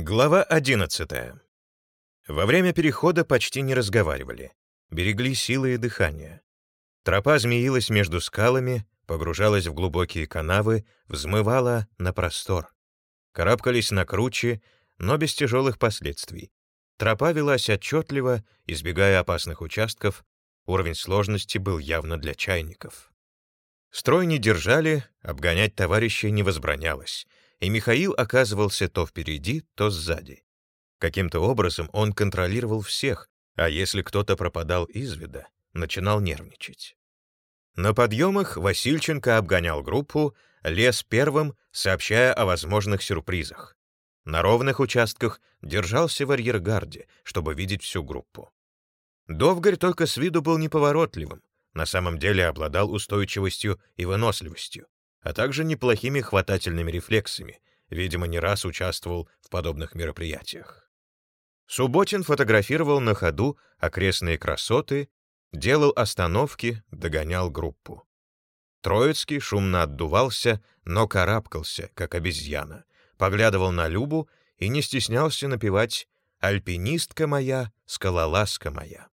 Глава 11. Во время перехода почти не разговаривали, берегли силы и дыхание. Тропа змеилась между скалами, погружалась в глубокие канавы, взмывала на простор. Карабкались на круче, но без тяжелых последствий. Тропа велась отчетливо, избегая опасных участков, уровень сложности был явно для чайников. Строй не держали, обгонять товарищей не возбранялось — и Михаил оказывался то впереди, то сзади. Каким-то образом он контролировал всех, а если кто-то пропадал из вида, начинал нервничать. На подъемах Васильченко обгонял группу, лез первым, сообщая о возможных сюрпризах. На ровных участках держался в арьергарде, чтобы видеть всю группу. Довгарь только с виду был неповоротливым, на самом деле обладал устойчивостью и выносливостью а также неплохими хватательными рефлексами, видимо, не раз участвовал в подобных мероприятиях. Субботин фотографировал на ходу окрестные красоты, делал остановки, догонял группу. Троицкий шумно отдувался, но карабкался, как обезьяна, поглядывал на Любу и не стеснялся напевать «Альпинистка моя, скалолазка моя».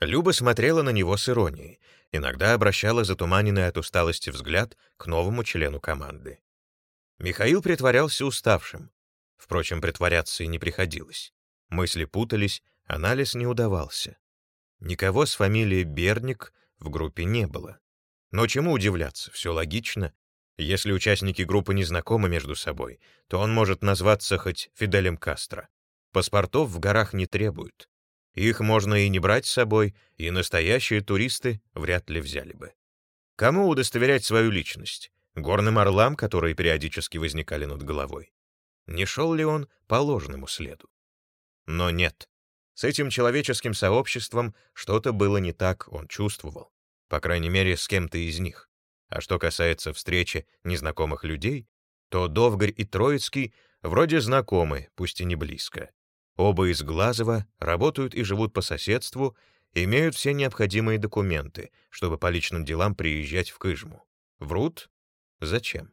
Люба смотрела на него с иронией, иногда обращала затуманенный от усталости взгляд к новому члену команды. Михаил притворялся уставшим. Впрочем, притворяться и не приходилось. Мысли путались, анализ не удавался. Никого с фамилией Берник в группе не было. Но чему удивляться, все логично. Если участники группы не знакомы между собой, то он может назваться хоть Фиделем Кастро. Паспортов в горах не требуют. Их можно и не брать с собой, и настоящие туристы вряд ли взяли бы. Кому удостоверять свою личность? Горным орлам, которые периодически возникали над головой. Не шел ли он по ложному следу? Но нет. С этим человеческим сообществом что-то было не так, он чувствовал. По крайней мере, с кем-то из них. А что касается встречи незнакомых людей, то Довгарь и Троицкий вроде знакомы, пусть и не близко. Оба из Глазова работают и живут по соседству, имеют все необходимые документы, чтобы по личным делам приезжать в Кыжму. Врут? Зачем?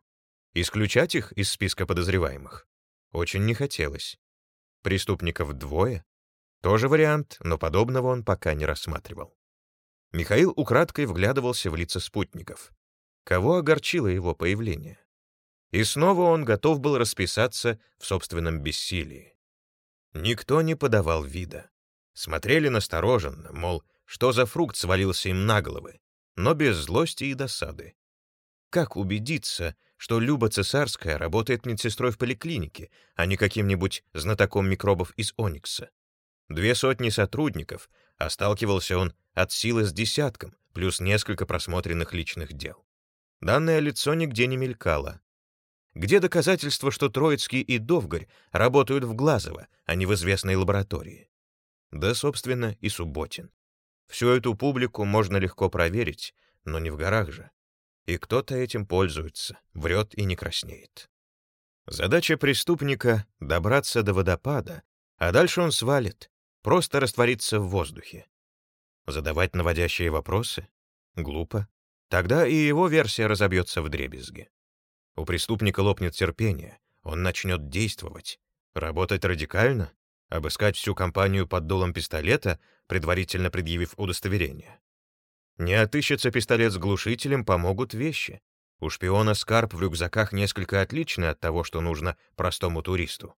Исключать их из списка подозреваемых? Очень не хотелось. Преступников двое? Тоже вариант, но подобного он пока не рассматривал. Михаил украдкой вглядывался в лица спутников. Кого огорчило его появление? И снова он готов был расписаться в собственном бессилии. Никто не подавал вида. Смотрели настороженно, мол, что за фрукт свалился им на головы, но без злости и досады. Как убедиться, что Люба Цесарская работает медсестрой в поликлинике, а не каким-нибудь знатоком микробов из Оникса? Две сотни сотрудников, а сталкивался он от силы с десятком, плюс несколько просмотренных личных дел. Данное лицо нигде не мелькало, где доказательства, что Троицкий и Довгарь работают в Глазово, а не в известной лаборатории? Да, собственно, и Субботин. Всю эту публику можно легко проверить, но не в горах же. И кто-то этим пользуется, врет и не краснеет. Задача преступника — добраться до водопада, а дальше он свалит, просто раствориться в воздухе. Задавать наводящие вопросы? Глупо. Тогда и его версия разобьется в дребезги. У преступника лопнет терпение, он начнет действовать. Работать радикально? Обыскать всю компанию под дулом пистолета, предварительно предъявив удостоверение? Не отыщется пистолет с глушителем, помогут вещи. У шпиона скарб в рюкзаках несколько отличный от того, что нужно простому туристу.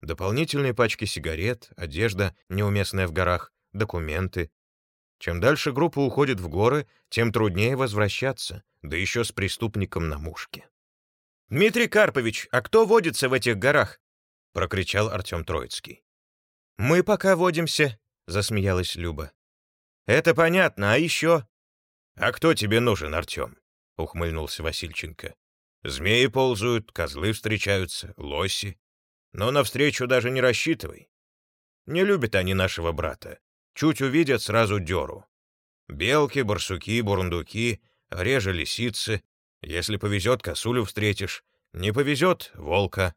Дополнительные пачки сигарет, одежда, неуместная в горах, документы. Чем дальше группа уходит в горы, тем труднее возвращаться, да еще с преступником на мушке. «Дмитрий Карпович, а кто водится в этих горах?» — прокричал Артем Троицкий. «Мы пока водимся», — засмеялась Люба. «Это понятно, а еще...» «А кто тебе нужен, Артем?» — ухмыльнулся Васильченко. «Змеи ползают, козлы встречаются, лоси. Но навстречу даже не рассчитывай. Не любят они нашего брата. Чуть увидят, сразу дёру. Белки, барсуки, бурундуки, реже лисицы, если повезет, косулю встретишь. Не повезет — волка.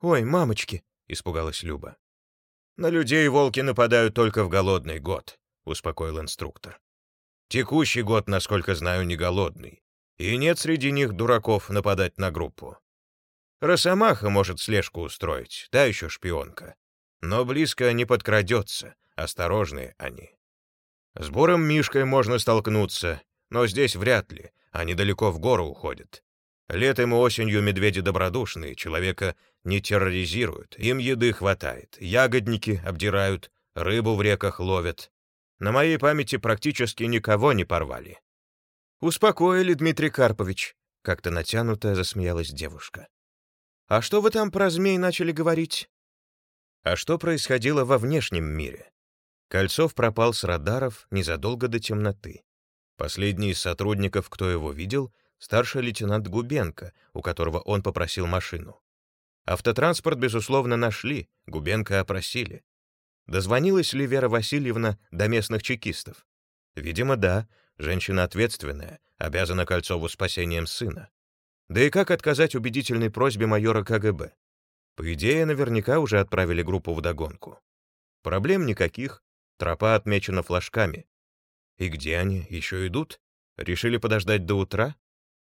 «Ой, мамочки!» — испугалась Люба. «На людей волки нападают только в голодный год», — успокоил инструктор. «Текущий год, насколько знаю, не голодный. И нет среди них дураков нападать на группу». Росомаха может слежку устроить, та еще шпионка. Но близко не подкрадется, осторожные они. С Буром Мишкой можно столкнуться, но здесь вряд ли, они далеко в гору уходят. Летом и осенью медведи добродушные, человека не терроризируют, им еды хватает, ягодники обдирают, рыбу в реках ловят. На моей памяти практически никого не порвали. «Успокоили, Дмитрий Карпович», — как-то натянуто засмеялась девушка. «А что вы там про змей начали говорить?» А что происходило во внешнем мире? Кольцов пропал с радаров незадолго до темноты. Последний из сотрудников, кто его видел, старший лейтенант Губенко, у которого он попросил машину. Автотранспорт, безусловно, нашли, Губенко опросили. Дозвонилась ли Вера Васильевна до местных чекистов? Видимо, да, женщина ответственная, обязана Кольцову спасением сына. Да и как отказать убедительной просьбе майора КГБ? По идее, наверняка уже отправили группу в догонку. Проблем никаких, тропа отмечена флажками. И где они, еще идут? Решили подождать до утра?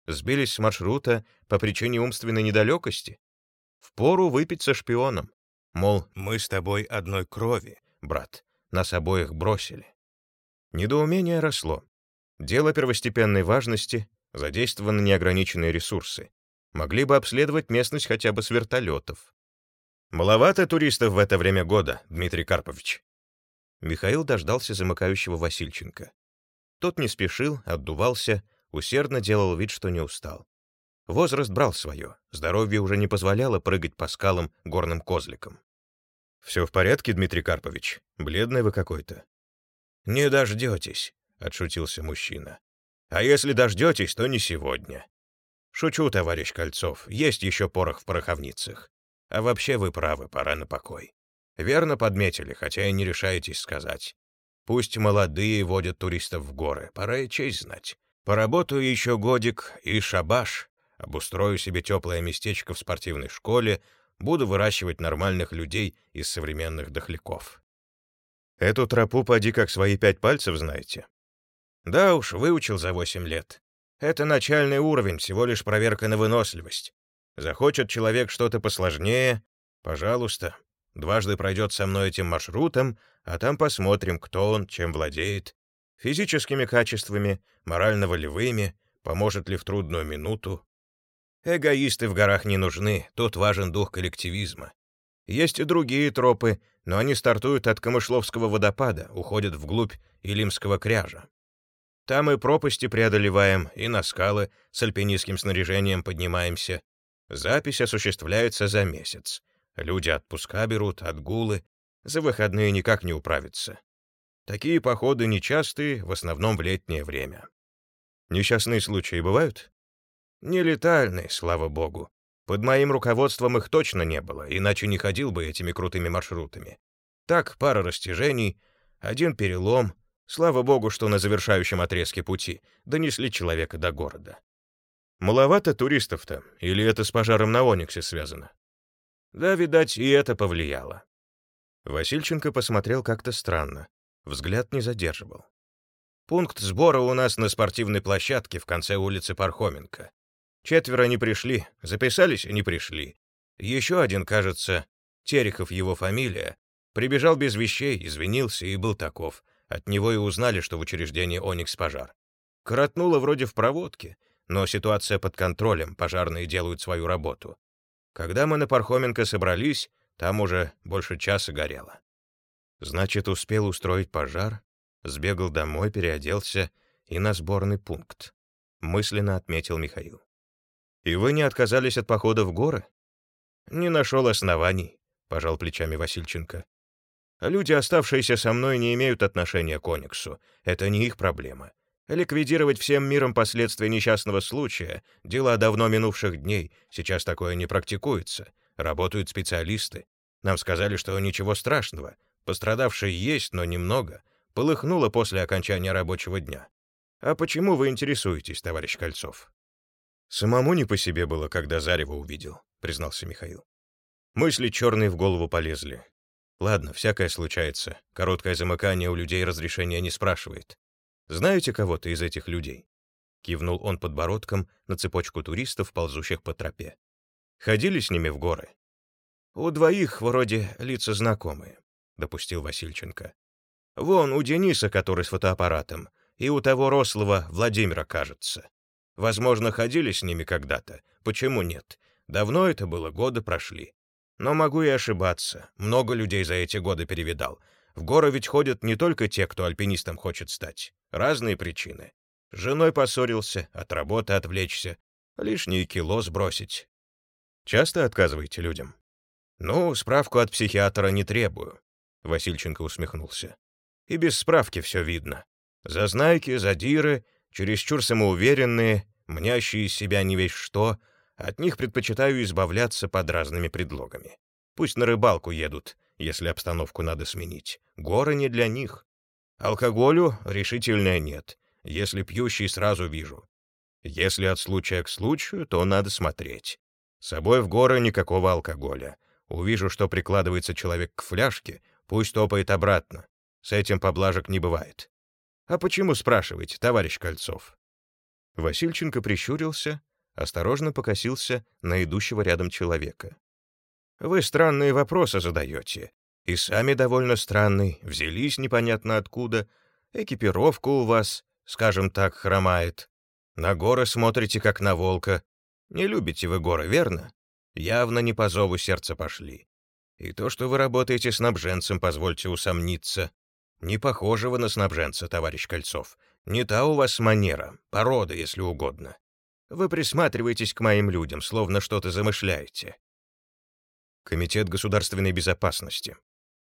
Сбились с маршрута по причине умственной недалекости? Впору выпить со шпионом. Мол, мы с тобой одной крови, брат, нас обоих бросили. Недоумение росло. Дело первостепенной важности, задействованы неограниченные ресурсы. Могли бы обследовать местность хотя бы с вертолетов. Маловато туристов в это время года, Дмитрий Карпович. Михаил дождался замыкающего Васильченко. Тот не спешил, отдувался, усердно делал вид, что не устал. Возраст брал свое, здоровье уже не позволяло прыгать по скалам горным козликом. «Все в порядке, Дмитрий Карпович? Бледный вы какой-то». «Не дождетесь», — отшутился мужчина. «А если дождетесь, то не сегодня. Шучу, товарищ Кольцов, есть еще порох в пороховницах. А вообще вы правы, пора на покой. Верно подметили, хотя и не решаетесь сказать. Пусть молодые водят туристов в горы, пора и честь знать. Поработаю еще годик и шабаш. Обустрою себе теплое местечко в спортивной школе, буду выращивать нормальных людей из современных дохляков. Эту тропу поди как свои пять пальцев знаете. Да уж, выучил за восемь лет. Это начальный уровень, всего лишь проверка на выносливость. Захочет человек что-то посложнее, пожалуйста, дважды пройдет со мной этим маршрутом, а там посмотрим, кто он, чем владеет, физическими качествами, морально-волевыми, поможет ли в трудную минуту. Эгоисты в горах не нужны, тут важен дух коллективизма. Есть и другие тропы, но они стартуют от Камышловского водопада, уходят вглубь Илимского кряжа. Там и пропасти преодолеваем, и на скалы с альпинистским снаряжением поднимаемся. Запись осуществляется за месяц. Люди отпуска берут, отгулы. За выходные никак не управиться. Такие походы нечастые, в основном в летнее время. Несчастные случаи бывают? Не летальные, слава богу. Под моим руководством их точно не было, иначе не ходил бы этими крутыми маршрутами. Так, пара растяжений, один перелом. Слава богу, что на завершающем отрезке пути донесли человека до города. Маловато туристов-то, или это с пожаром на Ониксе связано? Да, видать, и это повлияло. Васильченко посмотрел как-то странно, взгляд не задерживал. Пункт сбора у нас на спортивной площадке в конце улицы Пархоменко. Четверо не пришли, записались и не пришли. Еще один, кажется, Терехов его фамилия, прибежал без вещей, извинился и был таков. От него и узнали, что в учреждении «Оникс» пожар. Коротнуло вроде в проводке, но ситуация под контролем, пожарные делают свою работу. Когда мы на Пархоменко собрались, там уже больше часа горело. Значит, успел устроить пожар, сбегал домой, переоделся и на сборный пункт, мысленно отметил Михаил. И вы не отказались от похода в горы? Не нашел оснований, пожал плечами Васильченко. Люди, оставшиеся со мной, не имеют отношения к Ониксу. Это не их проблема. Ликвидировать всем миром последствия несчастного случая — дела давно минувших дней, сейчас такое не практикуется. Работают специалисты. Нам сказали, что ничего страшного. Пострадавшие есть, но немного. Полыхнуло после окончания рабочего дня. А почему вы интересуетесь, товарищ Кольцов? Самому не по себе было, когда Зарева увидел, признался Михаил. Мысли черные в голову полезли. Ладно, всякое случается. Короткое замыкание у людей разрешения не спрашивает. Знаете кого-то из этих людей?» Кивнул он подбородком на цепочку туристов, ползущих по тропе. Ходили с ними в горы?» «У двоих вроде лица знакомые», — допустил Васильченко. «Вон у Дениса, который с фотоаппаратом, и у того рослого Владимира, кажется. Возможно, ходили с ними когда-то. Почему нет? Давно это было, годы прошли. Но могу и ошибаться. Много людей за эти годы перевидал. В горы ведь ходят не только те, кто альпинистом хочет стать. Разные причины. С женой поссорился, от работы отвлечься, лишние кило сбросить. Часто отказываете людям? Ну, справку от психиатра не требую. Васильченко усмехнулся. И без справки все видно. Зазнайки, задиры, чересчур самоуверенные, мнящие из себя не весь что, от них предпочитаю избавляться под разными предлогами. Пусть на рыбалку едут, если обстановку надо сменить. Горы не для них. Алкоголю решительно нет. Если пьющий, сразу вижу. Если от случая к случаю, то надо смотреть. С собой в горы никакого алкоголя. Увижу, что прикладывается человек к фляжке, пусть топает обратно. С этим поблажек не бывает. А почему, спрашиваете, товарищ Кольцов? Васильченко прищурился, осторожно покосился на идущего рядом человека. «Вы странные вопросы задаете. И сами довольно странные, взялись непонятно откуда. Экипировка у вас, скажем так, хромает. На горы смотрите, как на волка. Не любите вы горы, верно? Явно не по зову сердца пошли. И то, что вы работаете снабженцем, позвольте усомниться. Не похоже вы на снабженца, товарищ Кольцов. Не та у вас манера, порода, если угодно. Вы присматриваетесь к моим людям, словно что-то замышляете. Комитет государственной безопасности.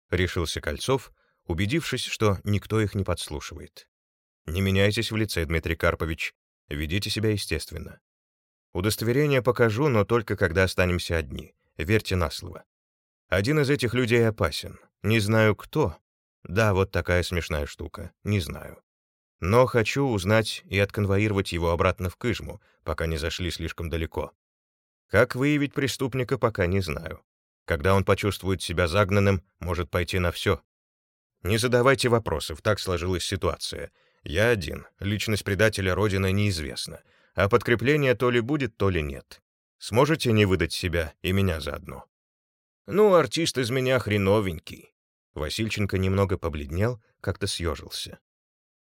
Решился Кольцов, убедившись, что никто их не подслушивает. Не меняйтесь в лице, Дмитрий Карпович. Ведите себя естественно. Удостоверение покажу, но только когда останемся одни. Верьте на слово. Один из этих людей опасен. Не знаю кто. Да, вот такая смешная штука. Не знаю. Но хочу узнать и отконвоировать его обратно в Кыжму, пока не зашли слишком далеко. Как выявить преступника, пока не знаю. Когда он почувствует себя загнанным, может пойти на все. Не задавайте вопросов, так сложилась ситуация. Я один, личность предателя Родины неизвестна, а подкрепление то ли будет, то ли нет. Сможете не выдать себя и меня заодно? Ну, артист из меня хреновенький. Васильченко немного побледнел, как-то съежился.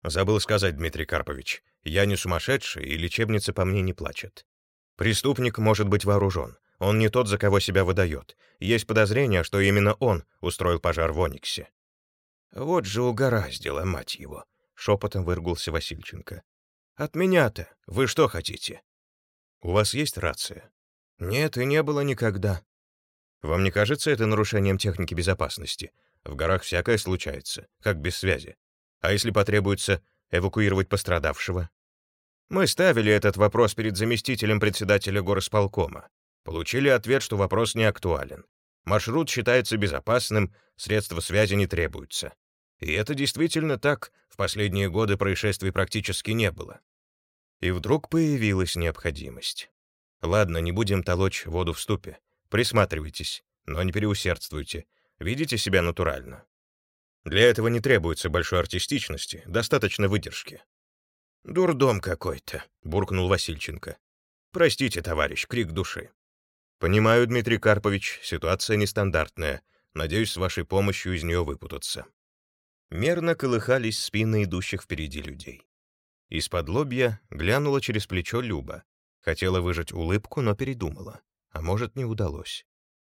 Забыл сказать, Дмитрий Карпович, я не сумасшедший, и лечебница по мне не плачет. Преступник может быть вооружен. Он не тот, за кого себя выдает. Есть подозрение, что именно он устроил пожар в Ониксе. Вот же угораздило, мать его, шепотом выругался Васильченко. От меня-то вы что хотите? У вас есть рация? Нет, и не было никогда. Вам не кажется это нарушением техники безопасности? В горах всякое случается, как без связи. А если потребуется эвакуировать пострадавшего? Мы ставили этот вопрос перед заместителем председателя горосполкома. Получили ответ, что вопрос не актуален. Маршрут считается безопасным, средства связи не требуются. И это действительно так, в последние годы происшествий практически не было. И вдруг появилась необходимость. Ладно, не будем толочь воду в ступе. Присматривайтесь, но не переусердствуйте. Видите себя натурально. Для этого не требуется большой артистичности, достаточно выдержки. «Дурдом какой-то», — буркнул Васильченко. «Простите, товарищ, крик души». «Понимаю, Дмитрий Карпович, ситуация нестандартная. Надеюсь, с вашей помощью из нее выпутаться». Мерно колыхались спины идущих впереди людей. Из-под лобья глянула через плечо Люба. Хотела выжать улыбку, но передумала. А может, не удалось.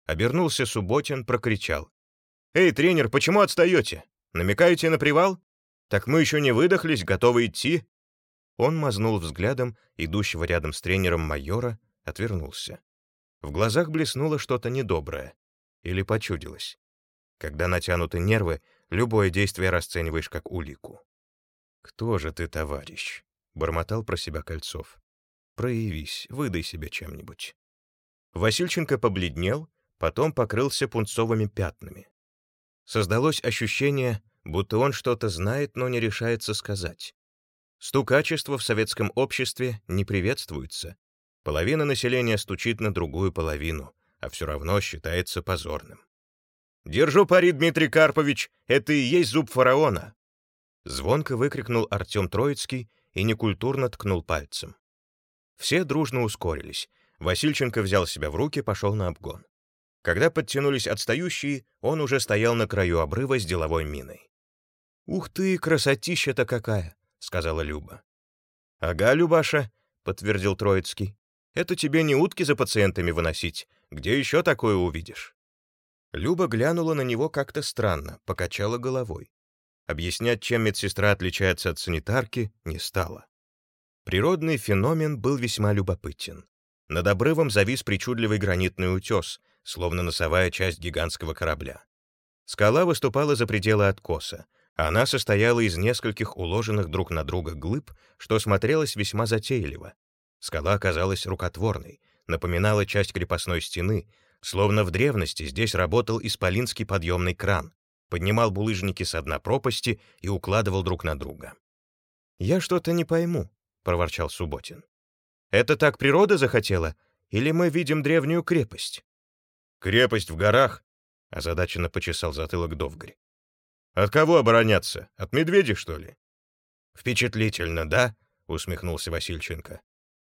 Обернулся Субботин, прокричал. «Эй, тренер, почему отстаете? Намекаете на привал? Так мы еще не выдохлись, готовы идти?» Он мазнул взглядом идущего рядом с тренером майора, отвернулся. В глазах блеснуло что-то недоброе. Или почудилось. Когда натянуты нервы, любое действие расцениваешь как улику. «Кто же ты, товарищ?» — бормотал про себя Кольцов. «Проявись, выдай себе чем-нибудь». Васильченко побледнел, потом покрылся пунцовыми пятнами. Создалось ощущение, будто он что-то знает, но не решается сказать. Стукачество в советском обществе не приветствуется. Половина населения стучит на другую половину, а все равно считается позорным. «Держу пари, Дмитрий Карпович, это и есть зуб фараона!» Звонко выкрикнул Артем Троицкий и некультурно ткнул пальцем. Все дружно ускорились. Васильченко взял себя в руки, пошел на обгон. Когда подтянулись отстающие, он уже стоял на краю обрыва с деловой миной. «Ух ты, красотища-то какая!» — сказала Люба. «Ага, Любаша», — подтвердил Троицкий. «Это тебе не утки за пациентами выносить. Где еще такое увидишь?» Люба глянула на него как-то странно, покачала головой. Объяснять, чем медсестра отличается от санитарки, не стала. Природный феномен был весьма любопытен. Над обрывом завис причудливый гранитный утес, словно носовая часть гигантского корабля. Скала выступала за пределы откоса. Она состояла из нескольких уложенных друг на друга глыб, что смотрелось весьма затейливо. Скала оказалась рукотворной, напоминала часть крепостной стены, словно в древности здесь работал исполинский подъемный кран, поднимал булыжники с дна пропасти и укладывал друг на друга. «Я что-то не пойму», — проворчал Субботин. «Это так природа захотела, или мы видим древнюю крепость?» «Крепость в горах?» — озадаченно почесал затылок Довгарь. «От кого обороняться? От медведей, что ли?» «Впечатлительно, да?» — усмехнулся Васильченко.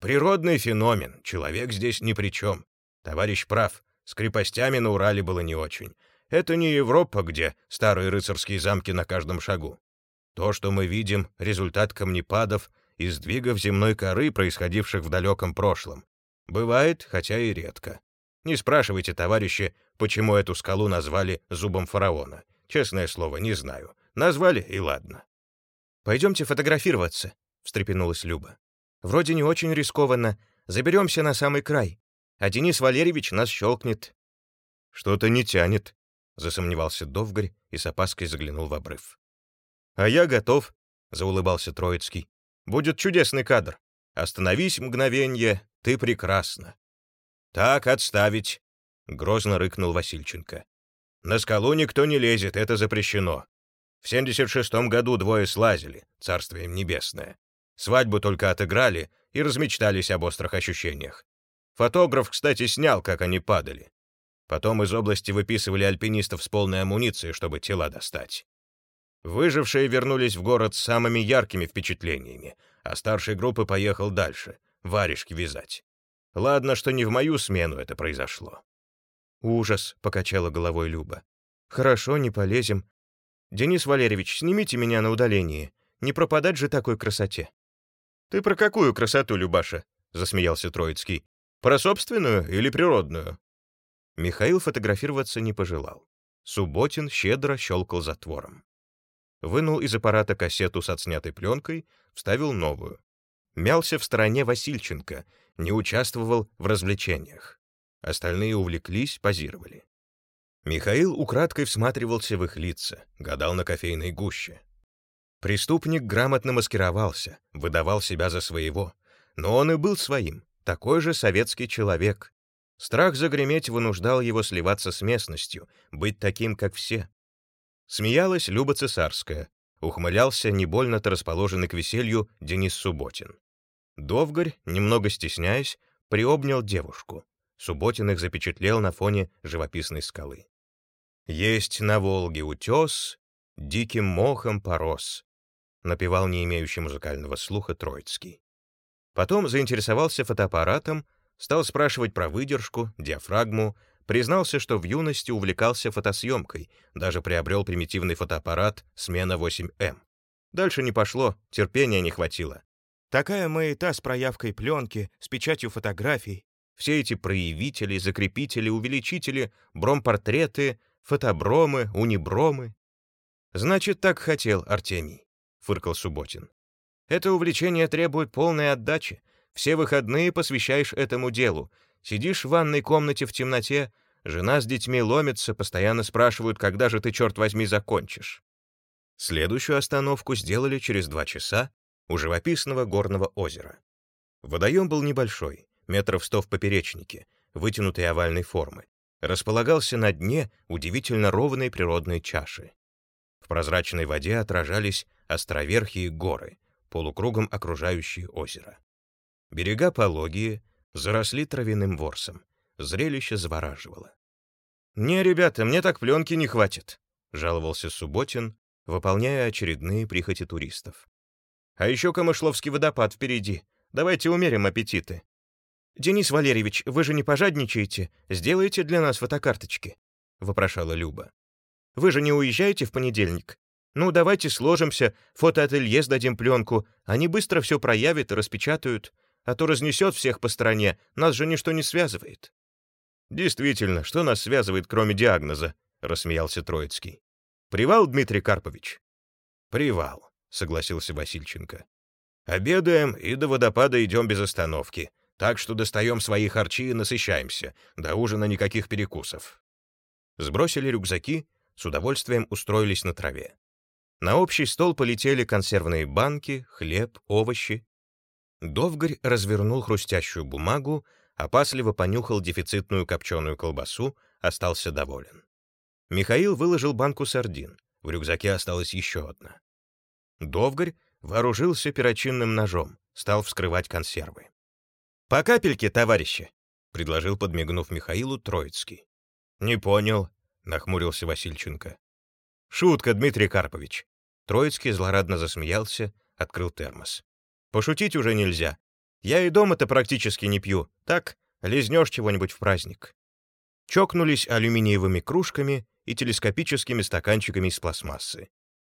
«Природный феномен, человек здесь ни при чем. Товарищ прав, с крепостями на Урале было не очень. Это не Европа, где старые рыцарские замки на каждом шагу. То, что мы видим, — результат камнепадов и сдвигов земной коры, происходивших в далеком прошлом. Бывает, хотя и редко. Не спрашивайте, товарищи, почему эту скалу назвали зубом фараона. Честное слово, не знаю. Назвали, и ладно. «Пойдемте фотографироваться», — встрепенулась Люба. «Вроде не очень рискованно. Заберемся на самый край. А Денис Валерьевич нас щелкнет». «Что-то не тянет», — засомневался Довгарь и с опаской заглянул в обрыв. «А я готов», — заулыбался Троицкий. «Будет чудесный кадр. Остановись мгновенье, ты прекрасна». «Так отставить!» — грозно рыкнул Васильченко. «На скалу никто не лезет, это запрещено. В 76-м году двое слазили, царство им небесное. Свадьбу только отыграли и размечтались об острых ощущениях. Фотограф, кстати, снял, как они падали. Потом из области выписывали альпинистов с полной амуницией, чтобы тела достать. Выжившие вернулись в город с самыми яркими впечатлениями, а старший группы поехал дальше, варежки вязать. Ладно, что не в мою смену это произошло. «Ужас», — покачала головой Люба. «Хорошо, не полезем. Денис Валерьевич, снимите меня на удалении. Не пропадать же такой красоте». «Ты про какую красоту, Любаша?» — засмеялся Троицкий. «Про собственную или природную?» Михаил фотографироваться не пожелал. Субботин щедро щелкал затвором. Вынул из аппарата кассету с отснятой пленкой, вставил новую. Мялся в стороне Васильченко — не участвовал в развлечениях. Остальные увлеклись, позировали. Михаил украдкой всматривался в их лица, гадал на кофейной гуще. Преступник грамотно маскировался, выдавал себя за своего, но он и был своим, такой же советский человек. Страх загреметь вынуждал его сливаться с местностью, быть таким, как все. Смеялась Люба Цесарская, ухмылялся не больно-то расположенный к веселью Денис Субботин. Довгарь, немного стесняясь, приобнял девушку. Субботин их запечатлел на фоне живописной скалы. «Есть на Волге утес, диким мохом порос», напевал не имеющий музыкального слуха Троицкий. Потом заинтересовался фотоаппаратом, стал спрашивать про выдержку, диафрагму, признался, что в юности увлекался фотосъемкой, даже приобрел примитивный фотоаппарат «Смена 8М». Дальше не пошло, терпения не хватило. Такая маята с проявкой пленки, с печатью фотографий. Все эти проявители, закрепители, увеличители, бромпортреты, фотобромы, унибромы. «Значит, так хотел Артемий», — фыркал Субботин. «Это увлечение требует полной отдачи. Все выходные посвящаешь этому делу. Сидишь в ванной комнате в темноте, жена с детьми ломится, постоянно спрашивают, когда же ты, черт возьми, закончишь». Следующую остановку сделали через два часа у живописного горного озера. Водоем был небольшой, метров сто в поперечнике, вытянутой овальной формы. Располагался на дне удивительно ровной природной чаши. В прозрачной воде отражались островерхие горы, полукругом окружающие озеро. Берега пологие, заросли травяным ворсом. Зрелище завораживало. «Не, ребята, мне так пленки не хватит», — жаловался Субботин, выполняя очередные прихоти туристов. А еще Камышловский водопад впереди. Давайте умерим аппетиты». «Денис Валерьевич, вы же не пожадничаете? Сделайте для нас фотокарточки», — вопрошала Люба. «Вы же не уезжаете в понедельник? Ну, давайте сложимся, фотоателье сдадим пленку, они быстро все проявят и распечатают, а то разнесет всех по стране, нас же ничто не связывает». «Действительно, что нас связывает, кроме диагноза?» — рассмеялся Троицкий. «Привал, Дмитрий Карпович?» «Привал», — согласился Васильченко. «Обедаем и до водопада идем без остановки. Так что достаем свои харчи и насыщаемся. До ужина никаких перекусов. Сбросили рюкзаки, с удовольствием устроились на траве. На общий стол полетели консервные банки, хлеб, овощи. Довгарь развернул хрустящую бумагу, опасливо понюхал дефицитную копченую колбасу, остался доволен. Михаил выложил банку сардин. В рюкзаке осталась еще одна. Довгарь вооружился перочинным ножом, стал вскрывать консервы. «По капельке, товарищи», — предложил, подмигнув Михаилу, Троицкий. «Не понял», — нахмурился Васильченко. «Шутка, Дмитрий Карпович». Троицкий злорадно засмеялся, открыл термос. «Пошутить уже нельзя. Я и дома-то практически не пью. Так, лизнешь чего-нибудь в праздник». Чокнулись алюминиевыми кружками и телескопическими стаканчиками из пластмассы.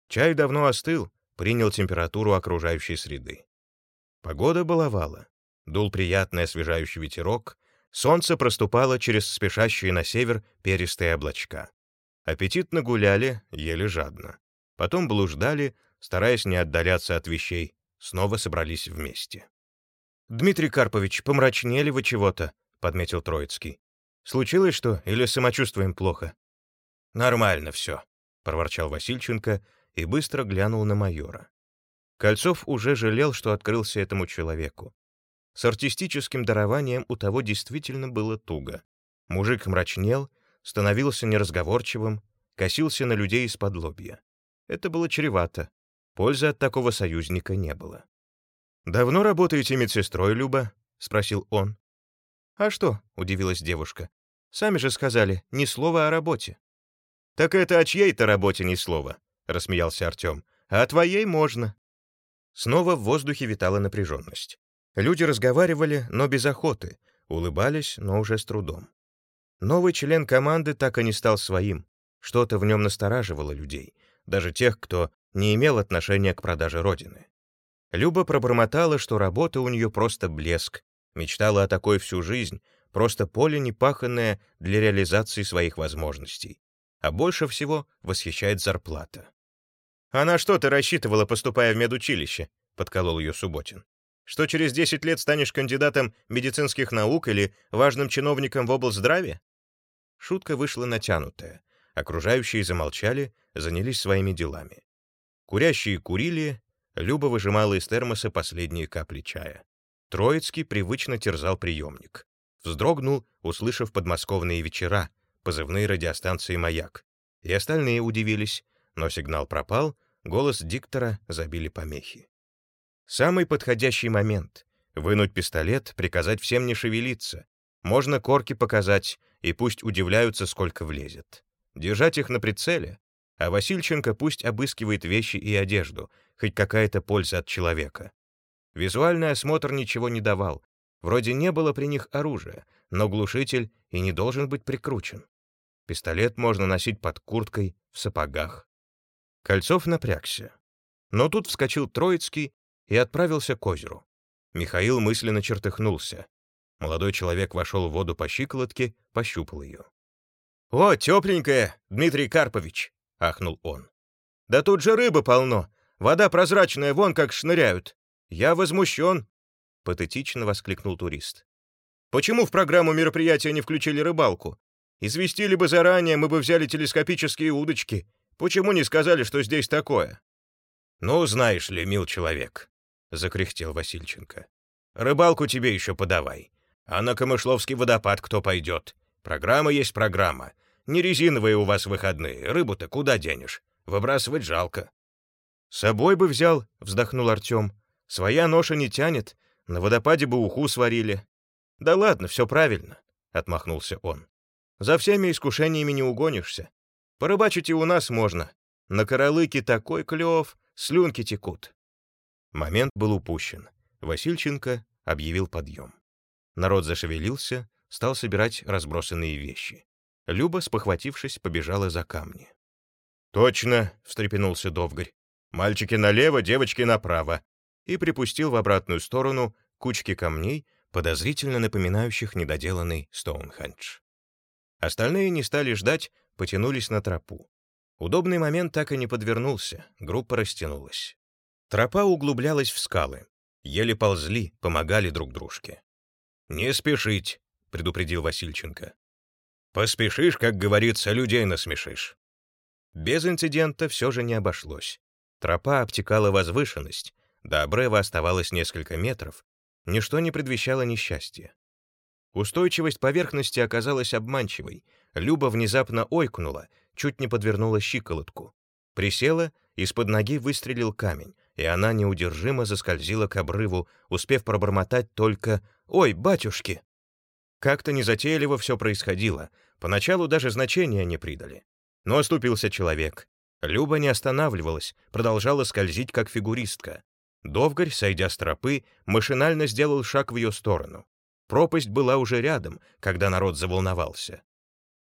Чай давно остыл, принял температуру окружающей среды. Погода баловала. Дул приятный освежающий ветерок, солнце проступало через спешащие на север перистые облачка. Аппетитно гуляли, ели жадно. Потом блуждали, стараясь не отдаляться от вещей, снова собрались вместе. «Дмитрий Карпович, помрачнели вы чего-то», — подметил Троицкий. «Случилось что, или самочувствуем плохо?» «Нормально все», — проворчал Васильченко и быстро глянул на майора. Кольцов уже жалел, что открылся этому человеку. С артистическим дарованием у того действительно было туго. Мужик мрачнел, становился неразговорчивым, косился на людей из-под лобья. Это было чревато. Пользы от такого союзника не было. «Давно работаете медсестрой, Люба?» — спросил он. «А что?» — удивилась девушка. «Сами же сказали, ни слова о работе». «Так это о чьей-то работе ни слова», — рассмеялся Артем. «А о твоей можно». Снова в воздухе витала напряженность. Люди разговаривали, но без охоты, улыбались, но уже с трудом. Новый член команды так и не стал своим. Что-то в нем настораживало людей, даже тех, кто не имел отношения к продаже Родины. Люба пробормотала, что работа у нее просто блеск, мечтала о такой всю жизнь, просто поле непаханное для реализации своих возможностей. А больше всего восхищает зарплата. «Она что-то рассчитывала, поступая в медучилище», — подколол ее Субботин что через 10 лет станешь кандидатом медицинских наук или важным чиновником в облздраве? Шутка вышла натянутая. Окружающие замолчали, занялись своими делами. Курящие курили, Люба выжимала из термоса последние капли чая. Троицкий привычно терзал приемник. Вздрогнул, услышав подмосковные вечера, позывные радиостанции «Маяк». И остальные удивились, но сигнал пропал, голос диктора забили помехи. Самый подходящий момент — вынуть пистолет, приказать всем не шевелиться. Можно корки показать, и пусть удивляются, сколько влезет. Держать их на прицеле, а Васильченко пусть обыскивает вещи и одежду, хоть какая-то польза от человека. Визуальный осмотр ничего не давал. Вроде не было при них оружия, но глушитель и не должен быть прикручен. Пистолет можно носить под курткой, в сапогах. Кольцов напрягся. Но тут вскочил Троицкий и отправился к озеру. Михаил мысленно чертыхнулся. Молодой человек вошел в воду по щиколотке, пощупал ее. «О, тепленькая, Дмитрий Карпович!» — ахнул он. «Да тут же рыбы полно! Вода прозрачная, вон как шныряют! Я возмущен!» — патетично воскликнул турист. «Почему в программу мероприятия не включили рыбалку? Известили бы заранее, мы бы взяли телескопические удочки. Почему не сказали, что здесь такое?» «Ну, знаешь ли, мил человек, — закряхтел Васильченко. «Рыбалку тебе еще подавай. А на Камышловский водопад кто пойдет? Программа есть программа. Не резиновые у вас выходные, рыбу-то куда денешь? Выбрасывать жалко». «С собой бы взял», — вздохнул Артем. «Своя ноша не тянет, на водопаде бы уху сварили». «Да ладно, все правильно», — отмахнулся он. «За всеми искушениями не угонишься. Порыбачить и у нас можно. На королыке такой клев, слюнки текут». Момент был упущен. Васильченко объявил подъем. Народ зашевелился, стал собирать разбросанные вещи. Люба, спохватившись, побежала за камни. «Точно!» — встрепенулся Довгарь. «Мальчики налево, девочки направо!» и припустил в обратную сторону кучки камней, подозрительно напоминающих недоделанный Стоунхендж. Остальные не стали ждать, потянулись на тропу. Удобный момент так и не подвернулся, группа растянулась. Тропа углублялась в скалы. Еле ползли, помогали друг дружке. «Не спешить», — предупредил Васильченко. «Поспешишь, как говорится, людей насмешишь». Без инцидента все же не обошлось. Тропа обтекала возвышенность, до обрыва оставалось несколько метров, ничто не предвещало несчастья. Устойчивость поверхности оказалась обманчивой. Люба внезапно ойкнула, чуть не подвернула щиколотку. Присела, из-под ноги выстрелил камень, и она неудержимо заскользила к обрыву, успев пробормотать только «Ой, батюшки!». Как-то незатейливо все происходило, поначалу даже значения не придали. Но оступился человек. Люба не останавливалась, продолжала скользить как фигуристка. Довгарь, сойдя с тропы, машинально сделал шаг в ее сторону. Пропасть была уже рядом, когда народ заволновался.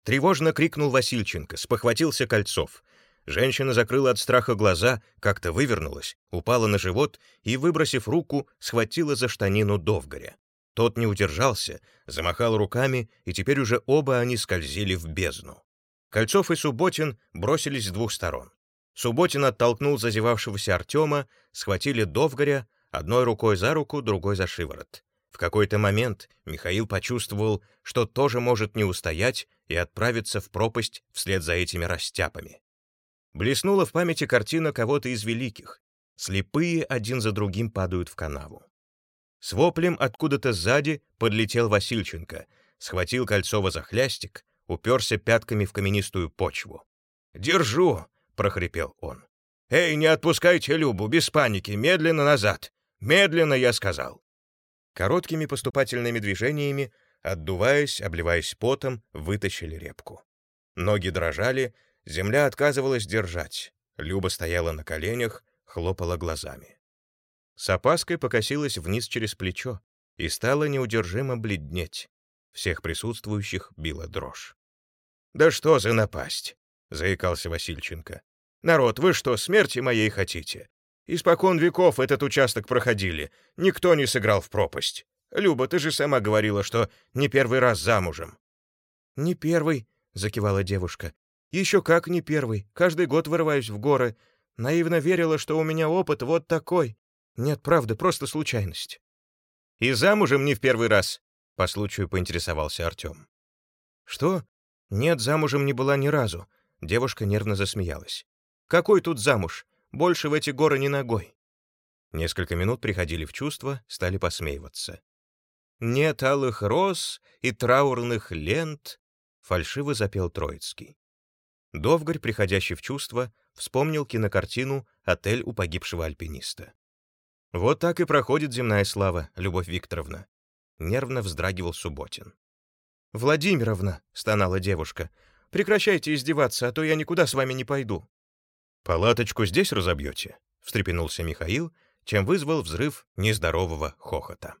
Тревожно крикнул Васильченко, спохватился Кольцов. Женщина закрыла от страха глаза, как-то вывернулась, упала на живот и, выбросив руку, схватила за штанину Довгаря. Тот не удержался, замахал руками, и теперь уже оба они скользили в бездну. Кольцов и Субботин бросились с двух сторон. Субботин оттолкнул зазевавшегося Артема, схватили Довгаря, одной рукой за руку, другой за шиворот. В какой-то момент Михаил почувствовал, что тоже может не устоять и отправиться в пропасть вслед за этими растяпами. Блеснула в памяти картина кого-то из великих. Слепые один за другим падают в канаву. С воплем откуда-то сзади подлетел Васильченко, схватил Кольцова за хлястик, уперся пятками в каменистую почву. «Держу!» — прохрипел он. «Эй, не отпускайте Любу, без паники, медленно назад! Медленно, я сказал!» Короткими поступательными движениями, отдуваясь, обливаясь потом, вытащили репку. Ноги дрожали, земля отказывалась держать. Люба стояла на коленях, хлопала глазами. С опаской покосилась вниз через плечо и стала неудержимо бледнеть. Всех присутствующих била дрожь. «Да что за напасть!» — заикался Васильченко. «Народ, вы что, смерти моей хотите? Испокон веков этот участок проходили, никто не сыграл в пропасть. Люба, ты же сама говорила, что не первый раз замужем». «Не первый», — закивала девушка. «Еще как не первый. Каждый год вырываюсь в горы. Наивно верила, что у меня опыт вот такой. Нет, правда, просто случайность». «И замужем не в первый раз?» — по случаю поинтересовался Артем. «Что? Нет, замужем не была ни разу». Девушка нервно засмеялась. «Какой тут замуж? Больше в эти горы не ногой». Несколько минут приходили в чувство, стали посмеиваться. «Нет алых роз и траурных лент», — фальшиво запел Троицкий. Довгарь, приходящий в чувство, вспомнил кинокартину «Отель у погибшего альпиниста». «Вот так и проходит земная слава, Любовь Викторовна», — нервно вздрагивал Субботин. «Владимировна», — стонала девушка, — «прекращайте издеваться, а то я никуда с вами не пойду». «Палаточку здесь разобьете?» — встрепенулся Михаил, чем вызвал взрыв нездорового хохота.